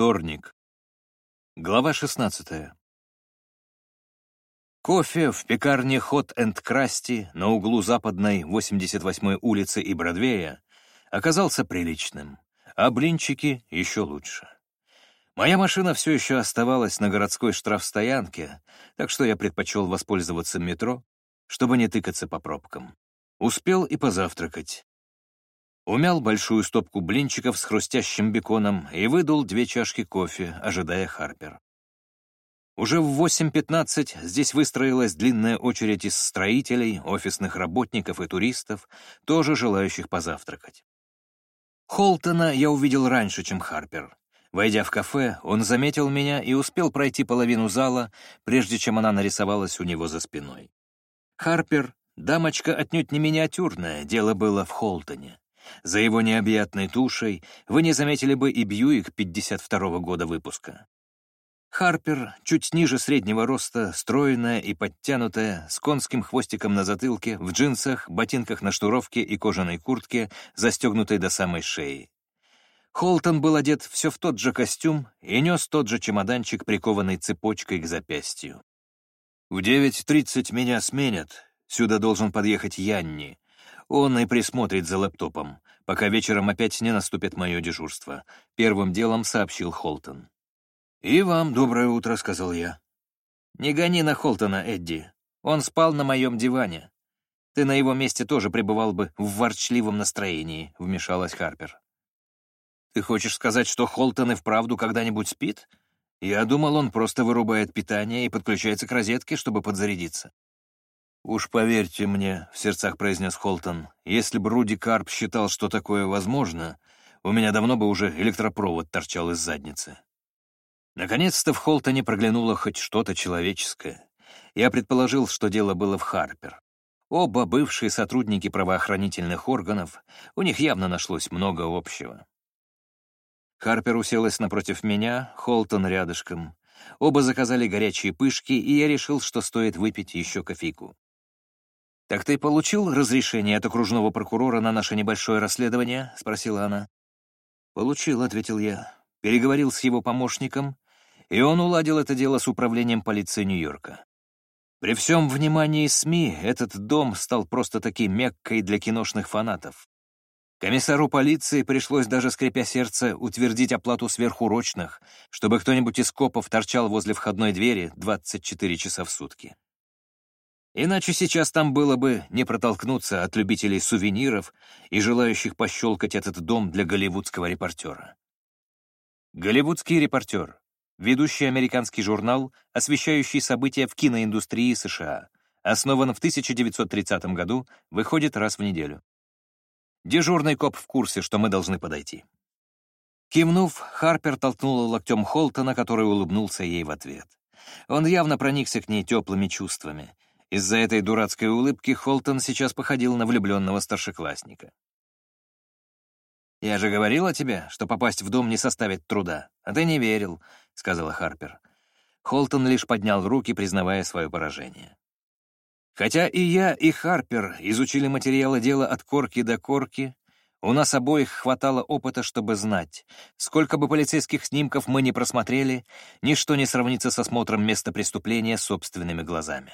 Вторник. Глава 16. Кофе в пекарне Hot and Krusty на углу западной 88-й улицы и Бродвея оказался приличным, а блинчики еще лучше. Моя машина все еще оставалась на городской штрафстоянке, так что я предпочел воспользоваться метро, чтобы не тыкаться по пробкам. Успел и позавтракать. Умял большую стопку блинчиков с хрустящим беконом и выдул две чашки кофе, ожидая Харпер. Уже в 8.15 здесь выстроилась длинная очередь из строителей, офисных работников и туристов, тоже желающих позавтракать. Холтона я увидел раньше, чем Харпер. Войдя в кафе, он заметил меня и успел пройти половину зала, прежде чем она нарисовалась у него за спиной. Харпер — дамочка отнюдь не миниатюрная, дело было в Холтоне. За его необъятной тушей вы не заметили бы и Бьюик 52-го года выпуска. Харпер, чуть ниже среднего роста, стройная и подтянутая, с конским хвостиком на затылке, в джинсах, ботинках на шнуровке и кожаной куртке, застегнутой до самой шеи. Холтон был одет все в тот же костюм и нес тот же чемоданчик, прикованный цепочкой к запястью. «В 9.30 меня сменят. Сюда должен подъехать Янни. Он и присмотрит за лэптопом, пока вечером опять не наступит мое дежурство», — первым делом сообщил Холтон. «И вам доброе утро», — сказал я. «Не гони на Холтона, Эдди. Он спал на моем диване. Ты на его месте тоже пребывал бы в ворчливом настроении», — вмешалась Харпер. «Ты хочешь сказать, что Холтон и вправду когда-нибудь спит? Я думал, он просто вырубает питание и подключается к розетке, чтобы подзарядиться». «Уж поверьте мне», — в сердцах произнес Холтон, «если бы Руди Карп считал, что такое возможно, у меня давно бы уже электропровод торчал из задницы». Наконец-то в Холтоне проглянуло хоть что-то человеческое. Я предположил, что дело было в Харпер. Оба бывшие сотрудники правоохранительных органов, у них явно нашлось много общего. Харпер уселась напротив меня, Холтон рядышком. Оба заказали горячие пышки, и я решил, что стоит выпить еще кофейку. «Так ты получил разрешение от окружного прокурора на наше небольшое расследование?» — спросила она. «Получил», — ответил я. Переговорил с его помощником, и он уладил это дело с управлением полиции Нью-Йорка. При всем внимании СМИ этот дом стал просто-таки меккой для киношных фанатов. Комиссару полиции пришлось даже, скрипя сердце, утвердить оплату сверхурочных, чтобы кто-нибудь из копов торчал возле входной двери 24 часа в сутки. Иначе сейчас там было бы не протолкнуться от любителей сувениров и желающих пощелкать этот дом для голливудского репортера. Голливудский репортер — ведущий американский журнал, освещающий события в киноиндустрии США, основан в 1930 году, выходит раз в неделю. Дежурный коп в курсе, что мы должны подойти. Кивнув, Харпер толкнула локтем Холтона, который улыбнулся ей в ответ. Он явно проникся к ней теплыми чувствами — из-за этой дурацкой улыбки Холтон сейчас походил на влюбленного старшеклассника. «Я же говорила тебе, что попасть в дом не составит труда, а ты не верил», — сказала Харпер. Холтон лишь поднял руки, признавая свое поражение. Хотя и я, и Харпер изучили материалы дела от корки до корки, у нас обоих хватало опыта, чтобы знать, сколько бы полицейских снимков мы не просмотрели, ничто не сравнится с осмотром места преступления собственными глазами.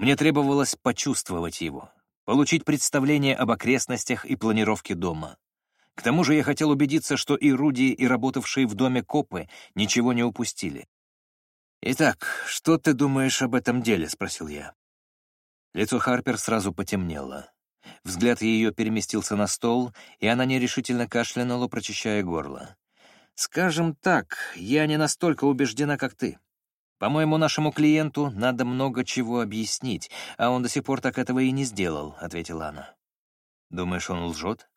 Мне требовалось почувствовать его, получить представление об окрестностях и планировке дома. К тому же я хотел убедиться, что и Руди, и работавшие в доме копы ничего не упустили. «Итак, что ты думаешь об этом деле?» — спросил я. Лицо Харпер сразу потемнело. Взгляд ее переместился на стол, и она нерешительно кашлянула, прочищая горло. «Скажем так, я не настолько убеждена, как ты. «По-моему, нашему клиенту надо много чего объяснить, а он до сих пор так этого и не сделал», — ответила она. «Думаешь, он лжет?»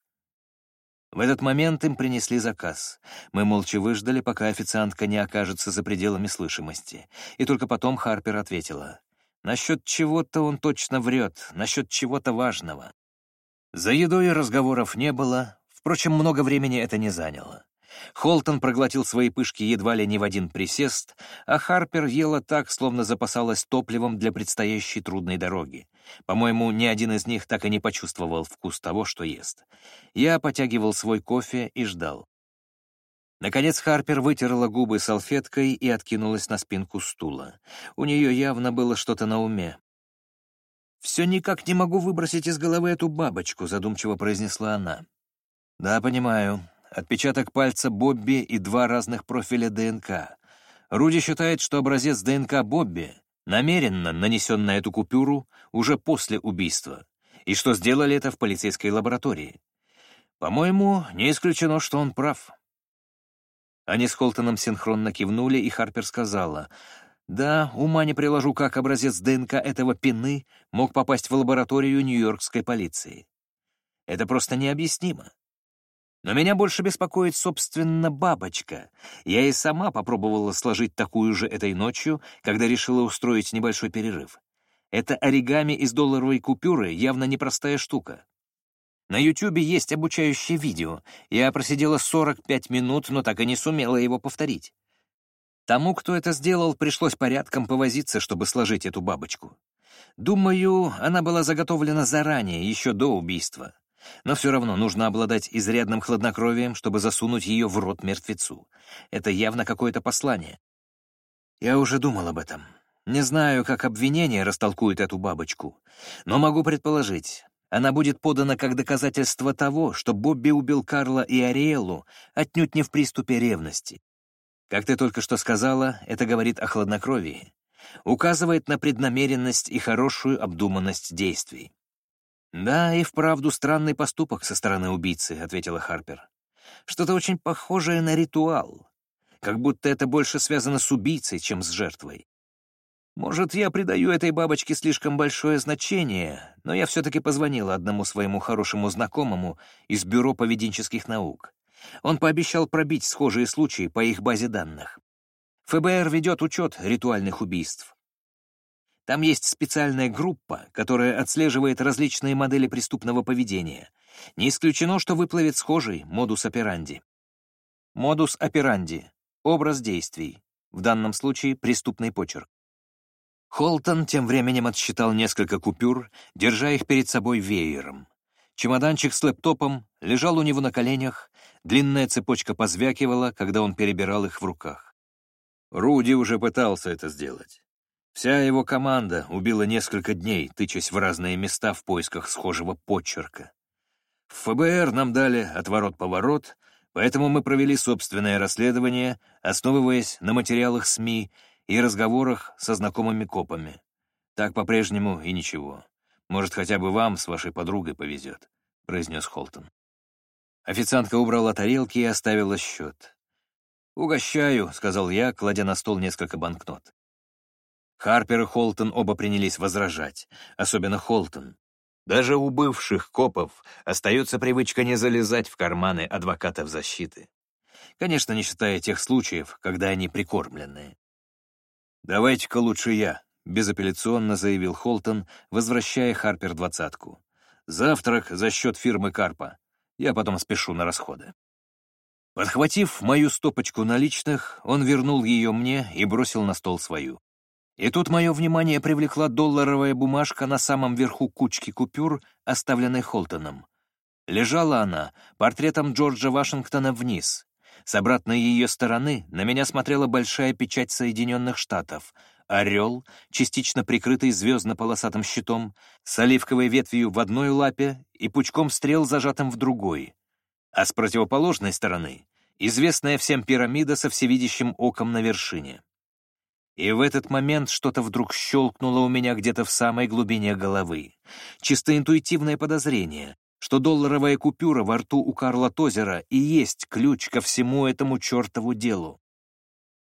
В этот момент им принесли заказ. Мы молча выждали, пока официантка не окажется за пределами слышимости. И только потом Харпер ответила. «Насчет чего-то он точно врет, насчет чего-то важного». За едой разговоров не было, впрочем, много времени это не заняло. Холтон проглотил свои пышки едва ли не в один присест, а Харпер ела так, словно запасалась топливом для предстоящей трудной дороги. По-моему, ни один из них так и не почувствовал вкус того, что ест. Я потягивал свой кофе и ждал. Наконец Харпер вытерла губы салфеткой и откинулась на спинку стула. У нее явно было что-то на уме. «Все никак не могу выбросить из головы эту бабочку», — задумчиво произнесла она. «Да, понимаю. Отпечаток пальца Бобби и два разных профиля ДНК. Руди считает, что образец ДНК Бобби намеренно нанесен на эту купюру уже после убийства, и что сделали это в полицейской лаборатории. По-моему, не исключено, что он прав». Они с Холтоном синхронно кивнули, и Харпер сказала, «Да, ума не приложу, как образец ДНК этого пины мог попасть в лабораторию нью-йоркской полиции. Это просто необъяснимо. Но меня больше беспокоит, собственно, бабочка. Я и сама попробовала сложить такую же этой ночью, когда решила устроить небольшой перерыв. Это оригами из долларовой купюры явно непростая штука. На Ютубе есть обучающее видео. Я просидела 45 минут, но так и не сумела его повторить. Тому, кто это сделал, пришлось порядком повозиться, чтобы сложить эту бабочку. Думаю, она была заготовлена заранее, еще до убийства. Но все равно нужно обладать изрядным хладнокровием, чтобы засунуть ее в рот мертвецу. Это явно какое-то послание. Я уже думал об этом. Не знаю, как обвинение растолкует эту бабочку, но могу предположить, она будет подана как доказательство того, что Бобби убил Карла и Ариэлу отнюдь не в приступе ревности. Как ты только что сказала, это говорит о хладнокровии, указывает на преднамеренность и хорошую обдуманность действий. «Да, и вправду странный поступок со стороны убийцы», — ответила Харпер. «Что-то очень похожее на ритуал, как будто это больше связано с убийцей, чем с жертвой. Может, я придаю этой бабочке слишком большое значение, но я все-таки позвонила одному своему хорошему знакомому из Бюро поведенческих наук. Он пообещал пробить схожие случаи по их базе данных. ФБР ведет учет ритуальных убийств. Там есть специальная группа, которая отслеживает различные модели преступного поведения. Не исключено, что выплывет схожий модус операнди. Модус операнди — образ действий, в данном случае преступный почерк. Холтон тем временем отсчитал несколько купюр, держа их перед собой веером. Чемоданчик с лэптопом лежал у него на коленях, длинная цепочка позвякивала, когда он перебирал их в руках. Руди уже пытался это сделать. Вся его команда убила несколько дней, тычась в разные места в поисках схожего почерка. В ФБР нам дали отворот-поворот, поэтому мы провели собственное расследование, основываясь на материалах СМИ и разговорах со знакомыми копами. Так по-прежнему и ничего. Может, хотя бы вам с вашей подругой повезет», — произнес Холтон. Официантка убрала тарелки и оставила счет. «Угощаю», — сказал я, кладя на стол несколько банкнот. Харпер и Холтон оба принялись возражать, особенно Холтон. Даже у бывших копов остается привычка не залезать в карманы адвокатов защиты. Конечно, не считая тех случаев, когда они прикормленные. «Давайте-ка лучше я», — безапелляционно заявил Холтон, возвращая Харпер двадцатку. «Завтрак за счет фирмы Карпа. Я потом спешу на расходы». Подхватив мою стопочку наличных, он вернул ее мне и бросил на стол свою. И тут мое внимание привлекла долларовая бумажка на самом верху кучки купюр, оставленной Холтоном. Лежала она портретом Джорджа Вашингтона вниз, с обратной ее стороны на меня смотрела большая печать Соединенных Штатов, орел, частично прикрытый звездно-полосатым щитом, с оливковой ветвью в одной лапе и пучком стрел, зажатым в другой. А с противоположной стороны — известная всем пирамида со всевидящим оком на вершине. И в этот момент что-то вдруг щелкнуло у меня где-то в самой глубине головы. Чисто интуитивное подозрение, что долларовая купюра во рту у Карла Тозера и есть ключ ко всему этому чертову делу.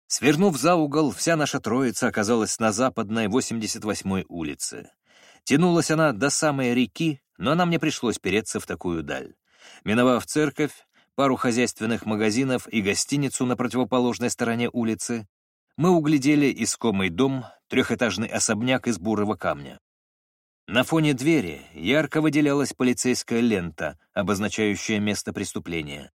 Свернув за угол, вся наша троица оказалась на западной 88-й улице. Тянулась она до самой реки, но нам не пришлось переться в такую даль. Миновав церковь, пару хозяйственных магазинов и гостиницу на противоположной стороне улицы, мы углядели искомый дом, трехэтажный особняк из бурого камня. На фоне двери ярко выделялась полицейская лента, обозначающая место преступления.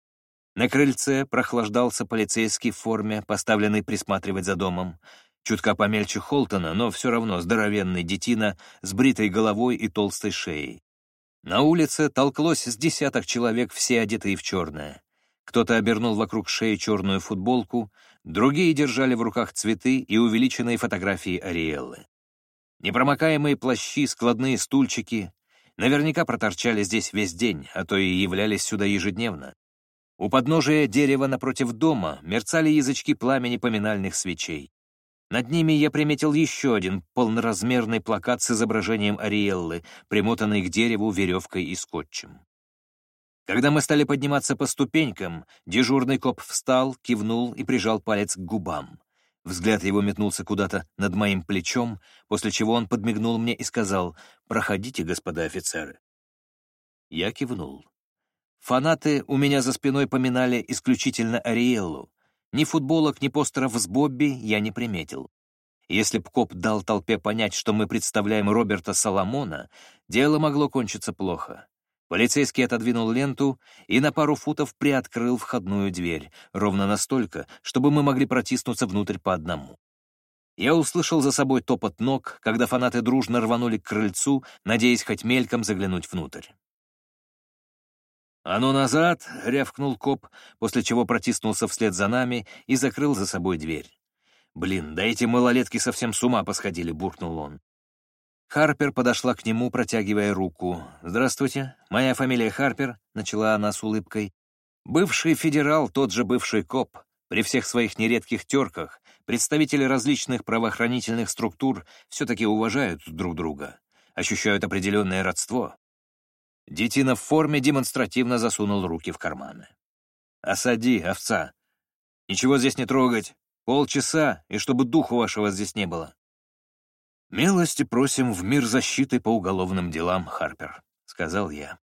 На крыльце прохлаждался полицейский в форме, поставленный присматривать за домом. Чутка помельче Холтона, но все равно здоровенный детина с бритой головой и толстой шеей. На улице толклось с десяток человек, все одетые в черное. Кто-то обернул вокруг шеи черную футболку, другие держали в руках цветы и увеличенные фотографии Ариэллы. Непромокаемые плащи, складные стульчики наверняка проторчали здесь весь день, а то и являлись сюда ежедневно. У подножия дерева напротив дома мерцали язычки пламени поминальных свечей. Над ними я приметил еще один полноразмерный плакат с изображением Ариэллы, примотанный к дереву веревкой и скотчем. Когда мы стали подниматься по ступенькам, дежурный коп встал, кивнул и прижал палец к губам. Взгляд его метнулся куда-то над моим плечом, после чего он подмигнул мне и сказал «Проходите, господа офицеры». Я кивнул. Фанаты у меня за спиной поминали исключительно Ариэллу. Ни футболок, ни постеров с Бобби я не приметил. Если б коп дал толпе понять, что мы представляем Роберта Соломона, дело могло кончиться плохо. Полицейский отодвинул ленту и на пару футов приоткрыл входную дверь, ровно настолько, чтобы мы могли протиснуться внутрь по одному. Я услышал за собой топот ног, когда фанаты дружно рванули к крыльцу, надеясь хоть мельком заглянуть внутрь. «А ну назад!» — рявкнул коп, после чего протиснулся вслед за нами и закрыл за собой дверь. «Блин, да эти малолетки совсем с ума посходили!» — буркнул он. Харпер подошла к нему, протягивая руку. «Здравствуйте, моя фамилия Харпер», — начала она с улыбкой. «Бывший федерал, тот же бывший коп. При всех своих нередких терках представители различных правоохранительных структур все-таки уважают друг друга, ощущают определенное родство. Детина в форме демонстративно засунул руки в карманы. «Осади, овца! Ничего здесь не трогать! Полчаса, и чтобы духу вашего здесь не было!» «Милости просим в мир защиты по уголовным делам, Харпер», — сказал я.